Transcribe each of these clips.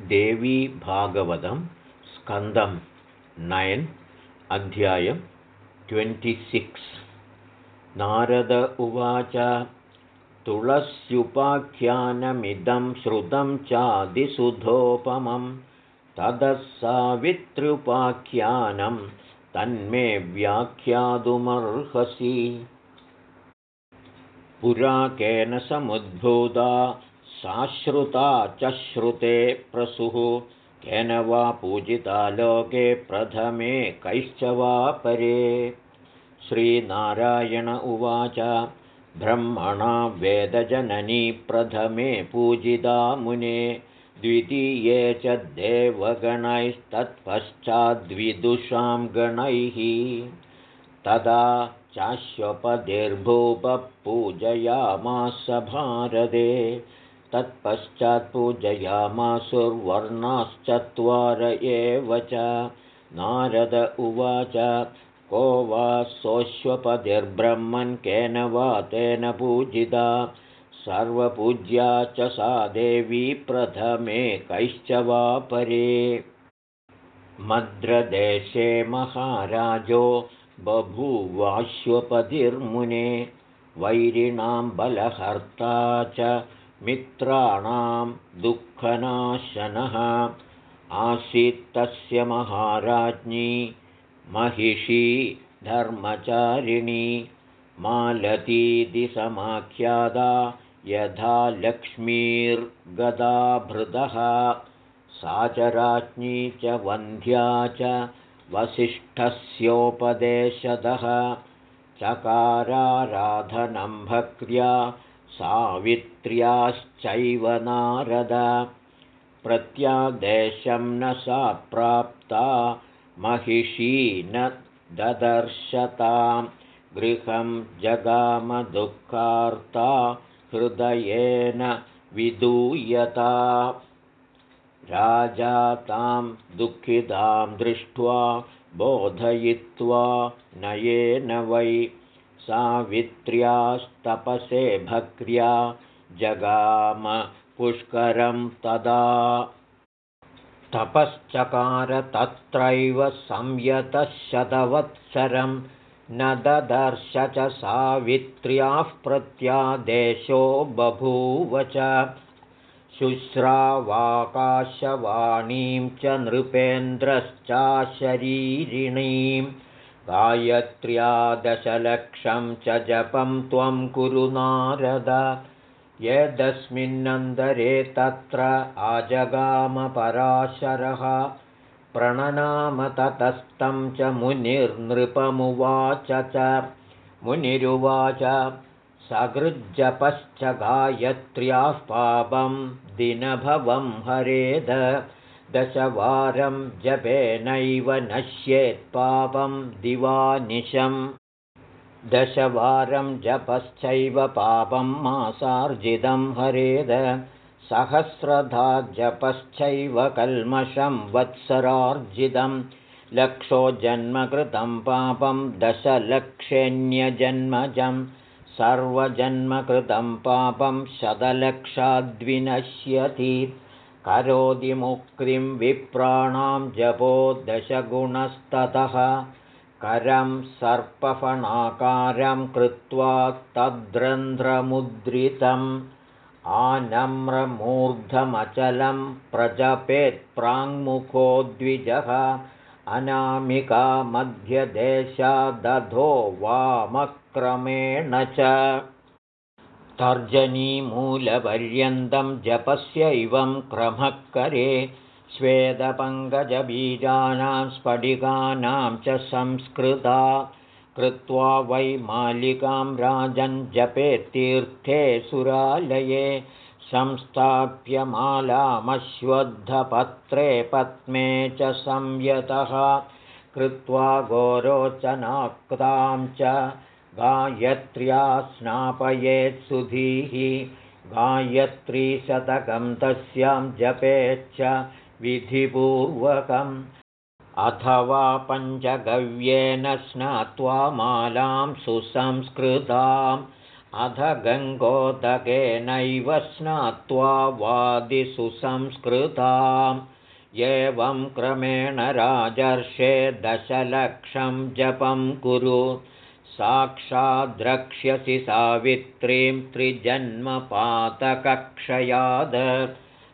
देवी भागवतं स्कन्दं नैन् अध्यायं ट्वेण्टिसिक्स्। नारद उवाच तुळस्युपाख्यानमिदं श्रुतं चादिसुधोपमं ततः सावित्र्युपाख्यानं तन्मे व्याख्यातुमर्हसि। पुरा केन समुद्भूता साश्रुता च श्रुते प्रसुः केन वा पूजिता लोके प्रथमे कैश्च वा परे। श्रीनारायण उवाच ब्रह्मणा वेदजननी प्रथमे पूजिता मुने द्वितीये च देवगणैस्तत्पश्चाद्विदुषां गणैः। तदा चाश्वपतिर्भूपः पूजयामास भारते तत्पश्चात्पूजयामासुर्वर्णाश्चत्वार एव च। नारद उवाच को वा सोऽश्वपतिर्ब्रह्मन् केन वा तेन पूजिता। सर्वपूज्या च सा देवी प्रथमे कैश्च वा परे मद्रदेशे महाराजो बभूवाश्वपतिर्मुने वैरिणां बलहर्ता च मित्राणां दुःखनाशनः आसीत्तस्य महाराज्ञी महिषी धर्मचारिणी मालतीति समाख्यादा यथा लक्ष्मीर्गदाभृतः। सा च राज्ञी च वन्ध्या च वसिष्ठस्योपदेशतः। चकाराराधनं भक्र्या सावित्र्याश्चैव नारद। प्रत्यादेशं न सा प्राप्ता महिषी न ददर्शतां। गृहं जगामदुःखार्ता हृदयेन विदूयता। राजा तां दुःखितां दृष्ट्वा बोधयित्वा नयेन वै सावित्र्यास्तपसे भक्र्या जगाम पुष्करं तदा। तपश्चकार तत्रैव संयतशतवत्सरं न ददर्श च सावित्र्याः प्रत्यादेशो बभूव च। शुश्रावाकाशवाणीं च नृपेन्द्रश्चाशरीरिणीम् गायत्र्या दशलक्षं च जपं त्वं कुरु नारद। यदस्मिन्नन्तरे तत्र आजगामपराशरः। प्रणनाम ततस्तं च मुनिर्नृपमुवाच च। मुनिरुवाच सकृज्जपश्च गायत्र्याः पापं दिनभवं हरेद दशवारं जपेनैव नश्येत्पापं दिवानिशम्। दशवारं जपश्चैव पापं मासार्जितं हरेद। सहस्रधा जपश्चैव कल्मषं वत्सरार्जितं लक्षो जन्मकृतं पापं दशलक्षेण्यजन्मजं सर्वजन्मकृतं पापं शतलक्षाद्विनश्यति करोति मुक्तिं विप्राणां जपो दशगुणस्ततः। करं सर्पफणाकारं कृत्वा तद्रन्ध्रमुद्रितम्। आनम्रमूर्धमचलं प्रजपेत्प्राङ्मुखो द्विजः। अनामिका मध्यदेशादधो वामक्रमेण च तर्जनीमूलपर्यन्तं जपस्यैवं क्रमः करे श्वेदपङ्कजबीजानां स्फटिकानां च संस्कृता कृत्वा वै मालिकां राजन् जपेत्तीर्थे सुरालये संस्थाप्यमालामश्वद्धपत्रे पद्मे च संयतः कृत्वा गोरोचनाक्तां च गायत्र्या स्नापयेत्सुधीः गायत्रीशतकं तस्यां जपेच्च विधिपूर्वकम्। अथवा पञ्चगव्येन स्नात्वा मालां सुसंस्कृताम्। अध गङ्गोदकेनैव स्नात्वा वादिसुसंस्कृताम् एवं क्रमेण राजर्षे दशलक्षं जपं कुरु साक्षाद्रक्ष्यसि सावित्रीं त्रिजन्मपातकक्षयाद।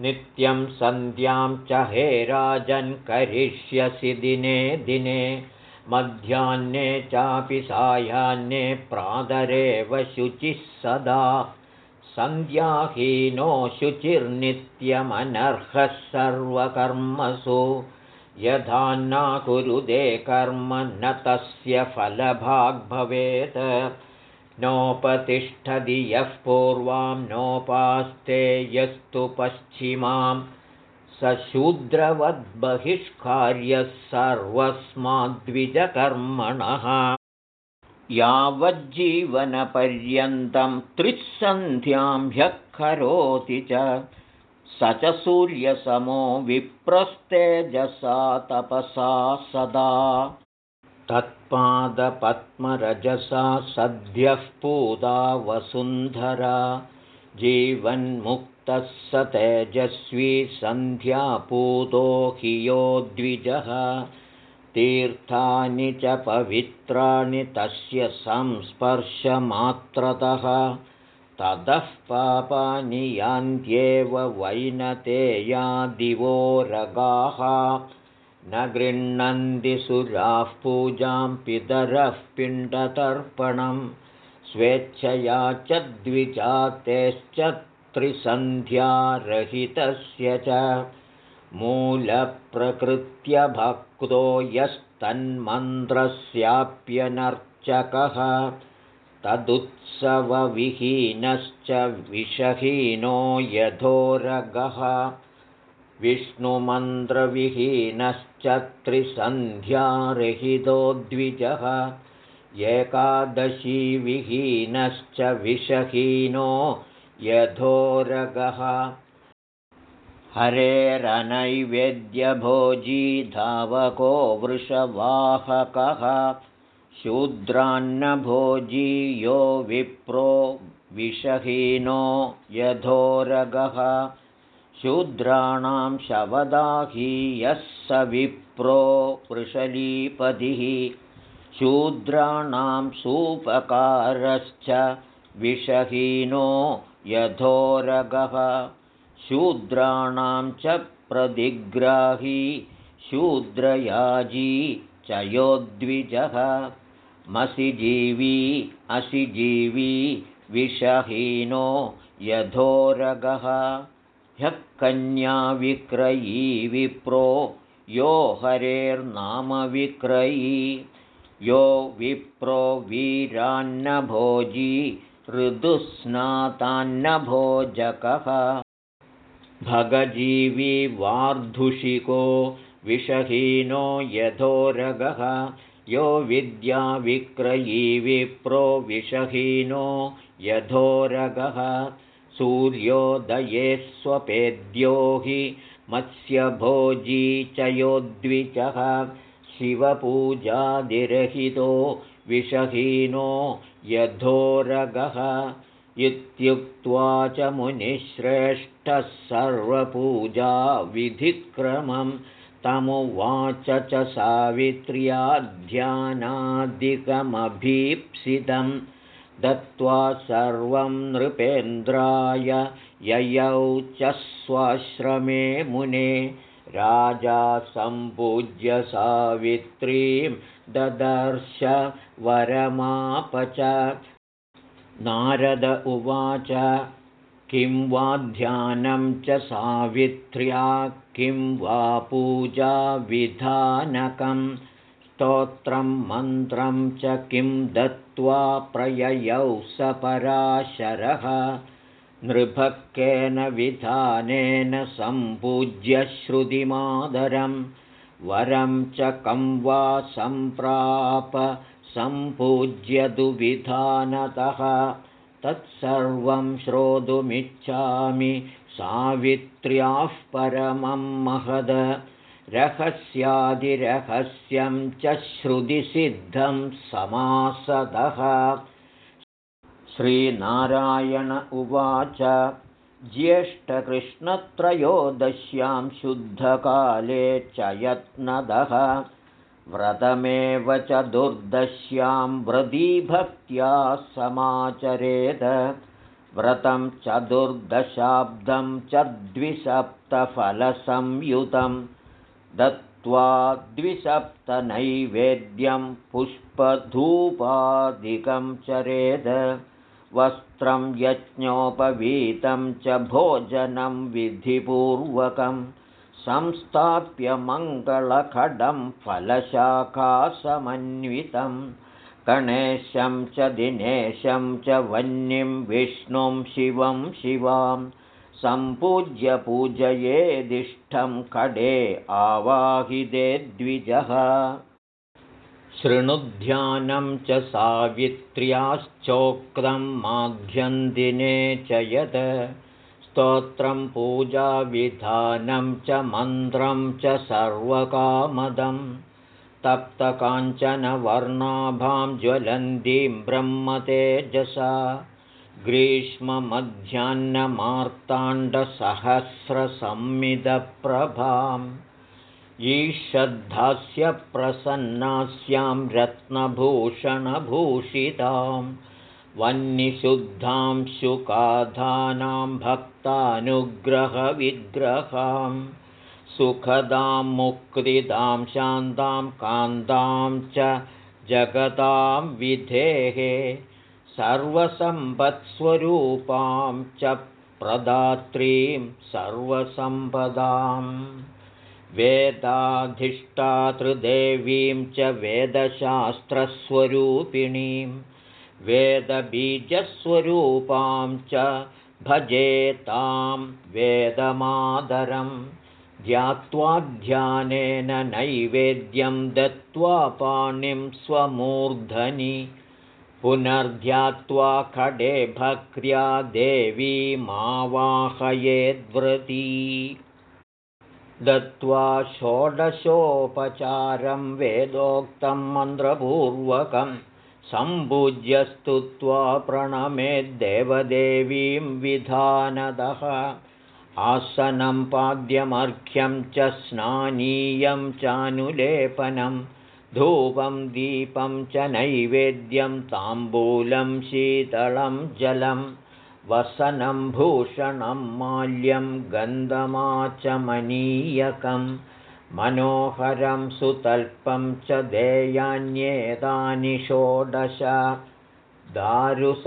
नित्यं सन्ध्यां च हे राजन् करिष्यसि दिने दिने। मध्याह्ने चापि सायाह्ने प्रादरेव शुचिः सदा। सन्ध्याहीनो शुचिर्नित्यमनर्हः सर्वकर्मसु यथा न कुरुदे कर्म न तस्य फलभाग्भवेत्। नोपतिष्ठति यः पूर्वां नोपास्ते यस्तु पश्चिमां। स शूद्रवद्बहिष्कार्यः सर्वस्माद्विजकर्मणः। यावज्जीवनपर्यन्तं त्रिस्सन्ध्यां ह्यः करोति च स च सूर्यसमो विप्रस्तेजसा तपसा सदा। तत्पादपद्मरजसा सद्यः पूदा वसुन्धरा। जीवन्मुक्तः स तेजस्वी सन्ध्यापूतो हि यो द्विजः। तीर्थानि च पवित्राणि तस्य संस्पर्शमात्रतः ततः पापानि यान्त्येव वैनतेयादिवो रगाः। न गृह्णन्ति सुराः पूजां पितरः पिण्डतर्पणं। स्वेच्छया च द्विजातेश्च त्रिसन्ध्यारहितस्य च। मूलप्रकृत्यभक्तो यस्तन्मन्त्रस्याप्यनर्चकः तदुत्सवविहीनश्च विषहीनो यथोरगः। विष्णुमन्त्रविहीनश्च त्रिसन्ध्यारहितो द्विजः एकादशीविहीनश्च विषहीनो यथोरगः। हरेरनैवेद्यभोजी धावको वृषवाहकः शूद्रान्नभोजी यो विप्रो विषहीनो यथोरगः। शूद्राणां शवदाही यः स विप्रो वृषलीपतिः। शूद्राणां सूपकारश्च विषहीनो यथोरगः। शूद्राणां च प्रतिग्राही शूद्रयाजी च योद्विजः मसिजीवी असिजीवी विषहीनो यथोरगः। ह्यः कन्याविक्रयी विप्रो यो हरेर्नामविक्रयी यो विप्रो वीरान्नभोजी ऋदुस्नातान्नभोजकः। भगजीवी वार्धुषिको विषहीनो यथोरगः यो विद्याविक्रयी विप्रो विषहीनो यथोरगः सूर्योदये स्वपेद्यो हि मत्स्यभोजी च योद्विचः शिवपूजादिरहितो विषहीनो यथोरगः इत्युक्त्वा च मुनिश्रेष्ठः सर्वपूजाविधिक्रमं तमुवाच च सावित्र्याध्यानादिकमभीप्सितं दत्त्वा सर्वं नृपेन्द्राय ययौ च स्वाश्रमे मुने। राजा सम्पूज्य सावित्रीं ददर्श वरमाप च। नारद उवाच किं वा ध्यानं च सावित्र्या किं वा पूजाविधानकं स्तोत्रं मन्त्रं च किं दत्त्वा प्रययौ सपराशरः नृभक्केन विधानेन सम्पूज्य श्रुतिमादरं वरं च कं वा सम्प्राप सम्पूज्य दुविधानतः तत्सर्वं श्रोतुमिच्छामि सावित्र्याः परमं महद। रहस्यादिरहस्यं च श्रुतिसिद्धं समासदः। श्रीनारायण उवाच ज्येष्ठकृष्णत्रयोदश्यां शुद्धकाले च यत्नदः व्रतमेव चतुर्दश्यां व्रदीभक्त्या समाचरेद व्रतं चतुर्दशाब्दं च द्विसप्तफलसंयुतं दत्त्वा द्विसप्तनैवेद्यं पुष्पधूपादिकं चरेद वस्त्रं यज्ञोपवीतं च भोजनं विधिपूर्वकं संस्थाप्य मङ्गलखडं फलशाखासमन्वितं। गणेशं च दिनेशं च वह्निं विष्णुं शिवं शिवां। सम्पूज्य पूजयेदिष्ठं खडे आवाहिते द्विजः। शृणुध्यानं च सावित्र्याश्चोक्तं माघ्यन्दिने च यत् स्तोत्रं पूजाविधानं च मन्त्रं च सर्वकामदं तप्तकाञ्चनवर्णाभां ज्वलन्तीं ब्रह्मतेजसा ग्रीष्ममध्याह्नमार्ताण्डसहस्रसंमिदप्रभाम्। ईषद्धास्य प्रसन्नास्यां रत्नभूषणभूषितां वह्निशुद्धां शुकाधानां भक्तानुग्रहविग्रहां सुखदां मुक्तिदां शान्तां कान्तां च जगतां विधेः सर्वसम्पत्स्वरूपां च प्रदात्रीं सर्वसम्पदाम् वेदाधिष्ठातृदेवीं च वेदशास्त्रस्वरूपिणीं वेदबीजस्वरूपां च भजेतां वेदमादरं। ध्यात्वाध्यानेन नैवेद्यं दत्त्वा पाणिं स्वमूर्धनि। पुनर्ध्यात्वा खडे भक्र्या देवीमावाहयेद्व्रती दत्त्वा षोडशोपचारं वेदोक्तं मन्त्रपूर्वकं सम्पूज्य स्तुत्वा प्रणमेद्देवदेवीं विधानदः। आसनं पाद्यमर्घ्यं च स्नानीयं चानुलेपनं धूपं दीपं च नैवेद्यं ताम्बूलं शीतलं जलम् वसनं भूषणं माल्यं गन्धमाचमनीयकं मनोहरं सुतल्पं च देयान्येतानि षोडश दारुसारविकारं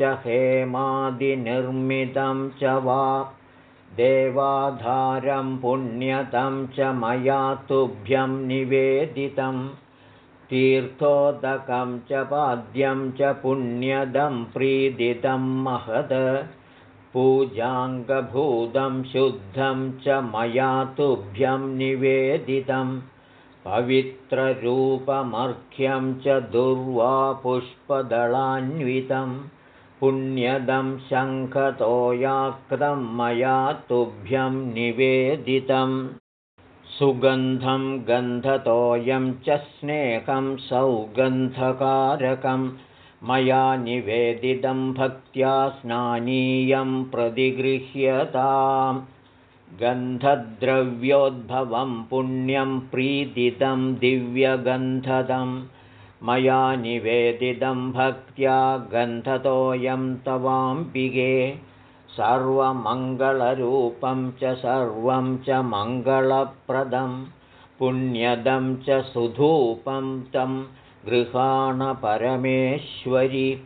च हेमादिनिर्मितं च वा देवाधारं पुण्यतं च मया तुभ्यं निवेदितम् तीर्थोदकं च पाद्यं च पुण्यदं प्रीदितं महद पूजाङ्गभूतं शुद्धं च मया तुभ्यं निवेदितं पवित्ररूपमर्घ्यं च दुर्वापुष्पदलान्वितं पुण्यदं शङ्खतोयाक्तं मया तुभ्यं निवेदितम् सुगन्धं गन्धतोयं च स्नेहं सौगन्धकारकं मया निवेदितं भक्त्या स्नानीयं प्रतिगृह्यताम्। गन्धद्रव्योद्भवं पुण्यं प्रीदितं दिव्यगन्धदं मया निवेदितं भक्त्या गन्धतोयं तवाम्बिगे सर्वमङ्गलरूपं च सर्वं च मङ्गलप्रदं पुण्यदं च सुधूपं तं गृहाणपरमेश्वरि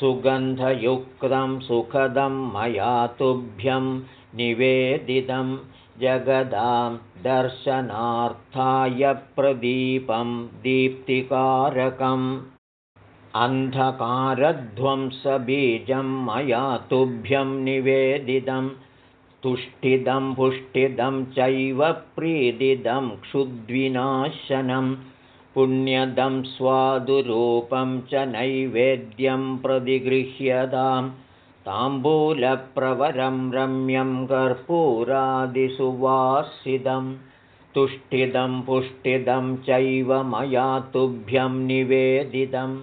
सुगन्धयुक्तं सुखदं मया तुभ्यं निवेदितं जगदां दर्शनार्थाय प्रदीपं दीप्तिकारकम्। अन्धकारध्वंसबीजं मया तुभ्यं निवेदितं तुष्टिदं पुष्टिदं चैव प्रीदिदं क्षुद्विनाशनं पुण्यदं स्वादुरूपं च नैवेद्यं प्रतिगृह्यतां ताम्बूलप्रवरं रम्यं कर्पूरादिसुवासिदं तुष्टिदं पुष्टिदं चैव मया तुभ्यं निवेदितम्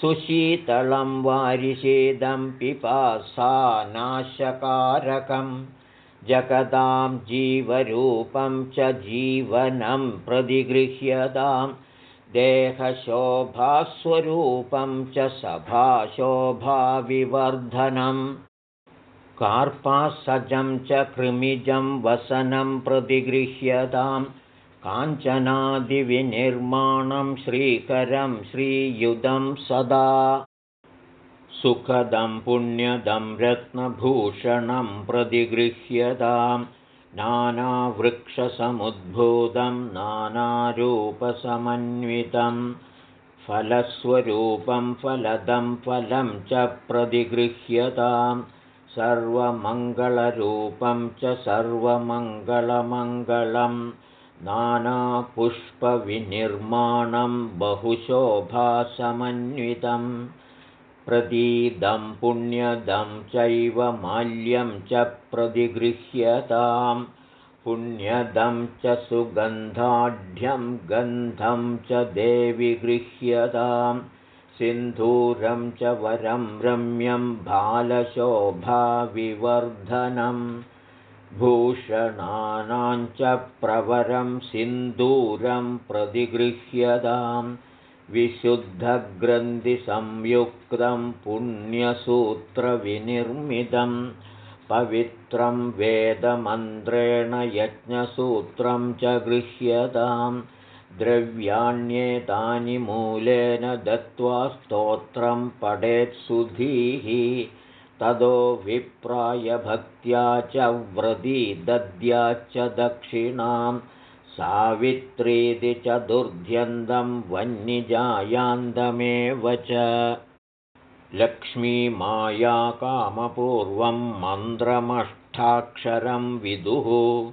सुशीतलं वारिषेदं पिपासानाशकारकं जगदां जीवरूपं च जीवनं प्रतिगृह्यतां देहशोभास्वरूपं च सभाशोभाविवर्धनम् कार्पासजं च कृमिजं वसनं प्रतिगृह्यतां। काञ्चनादिविनिर्माणं श्रीकरं श्रीयुधं सदा। सुखदं पुण्यदं रत्नभूषणं प्रतिगृह्यतां नानावृक्षसमुद्भूतं नानारूपसमन्वितं फलस्वरूपं फलदं फलं च प्रतिगृह्यताम् सर्वमङ्गलरूपं च सर्वमङ्गलमङ्गलं नानापुष्पविनिर्माणं बहुशोभासमन्वितं प्रदीदं पुण्यदं चैव माल्यं च प्रतिगृह्यतां पुण्यदं च सुगन्धाढ्यं गन्धं च देवि गृह्यताम्। सिन्धूरं च वरं रम्यं बालशोभाविवर्धनं भूषणानां च प्रवरं सिन्दूरं प्रतिगृह्यतां विशुद्धग्रन्थिसंयुक्तं पुण्यसूत्रविनिर्मितं पवित्रं वेदमन्त्रेण यज्ञसूत्रं च गृह्यताम् द्रव्याण्येतानि मूलेन दत्त्वा स्तोत्रं पठेत्सुधीः तदो विप्राय भक्त्या च व्रती दद्याच्च दक्षिणां सावित्रीति चतुर्ध्यन्तं वह्निजायान्तमेव च लक्ष्मीमायाकामपूर्वं मन्त्रमष्टाक्षरं विदुः।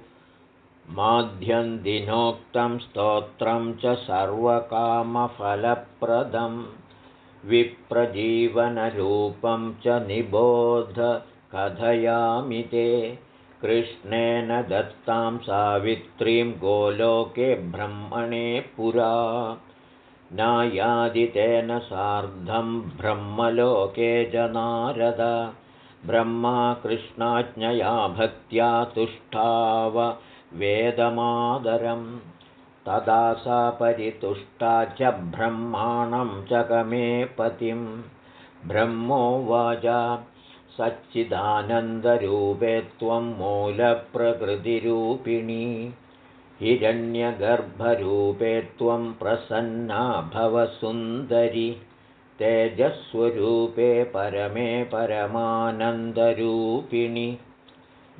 माध्यन्दिनोक्तं स्तोत्रं च सर्वकामफलप्रदं। विप्रजीवनरूपं च निबोध कथयामि ते। कृष्णेन दत्तां सावित्रीं गोलोके ब्रह्मणे पुरा नायादितेन सार्धं ब्रह्मलोके जनारद। ब्रह्मा कृष्णाज्ञया भक्त्या तुष्टाव वेदमादरं तदा सा परितुष्टा च ब्रह्माणं चकमे पतिं ब्रह्मोवाच सच्चिदानन्दरूपे त्वं मूलप्रकृतिरूपिणी हिरण्यगर्भरूपे त्वं प्रसन्ना भवसुन्दरि तेजस्वरूपे परमे परमानन्दरूपिणि।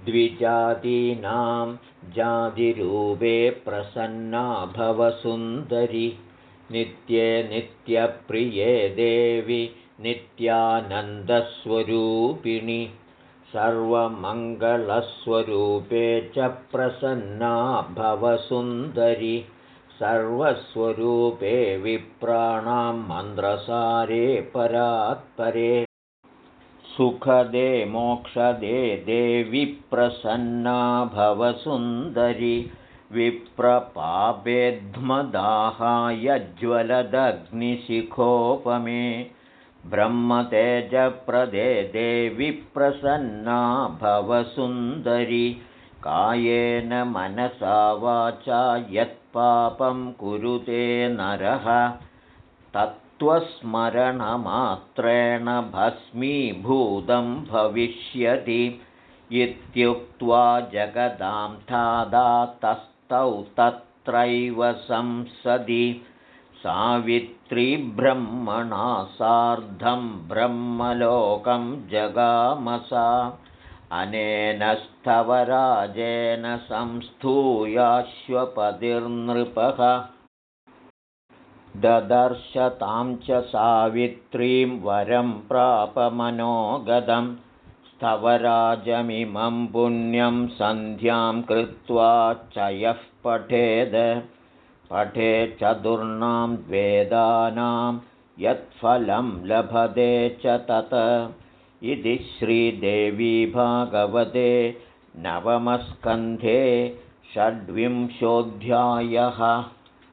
द्विजातीनां जातिरूपे प्रसन्ना भवसुन्दरि नित्ये नित्यप्रिये देवि नित्यानन्दस्वरूपिणि सर्वमङ्गलस्वरूपे च प्रसन्ना भवसुन्दरि सर्वस्वरूपे विप्राणां मन्द्रसारे परात्परे। सुखदे मोक्षदे देवि प्रसन्ना भवसुन्दरि विप्रपापेध्मदाहायज्वलदग्निशिखोपमे ब्रह्मतेजप्रदे देवि प्रसन्ना भवसुन्दरि कायेन मनसा वाचा यत्पापं कुरुते नरः। तत् त्वस्मरणमात्रेण भस्मीभूतं भविष्यति। इत्युक्त्वा जगदां थादा तस्थौ तत्रैव संसदि सावित्रीब्रह्मणा सार्धं ब्रह्मलोकं जगामसा। अनेन स्थवराजेन संस्थूयाश्वपतिर्नृपः। ददर्शतां च सावित्रीं वरं प्रापमनोगतं स्तवराजमिमं पुण्यं सन्ध्यां कृत्वा च यः पठेद पठे चतुर्णां वेदानां यत्फलं लभते च तत। इति श्रीदेवी भागवते नवमस्कन्धे षड्विंशोऽध्यायः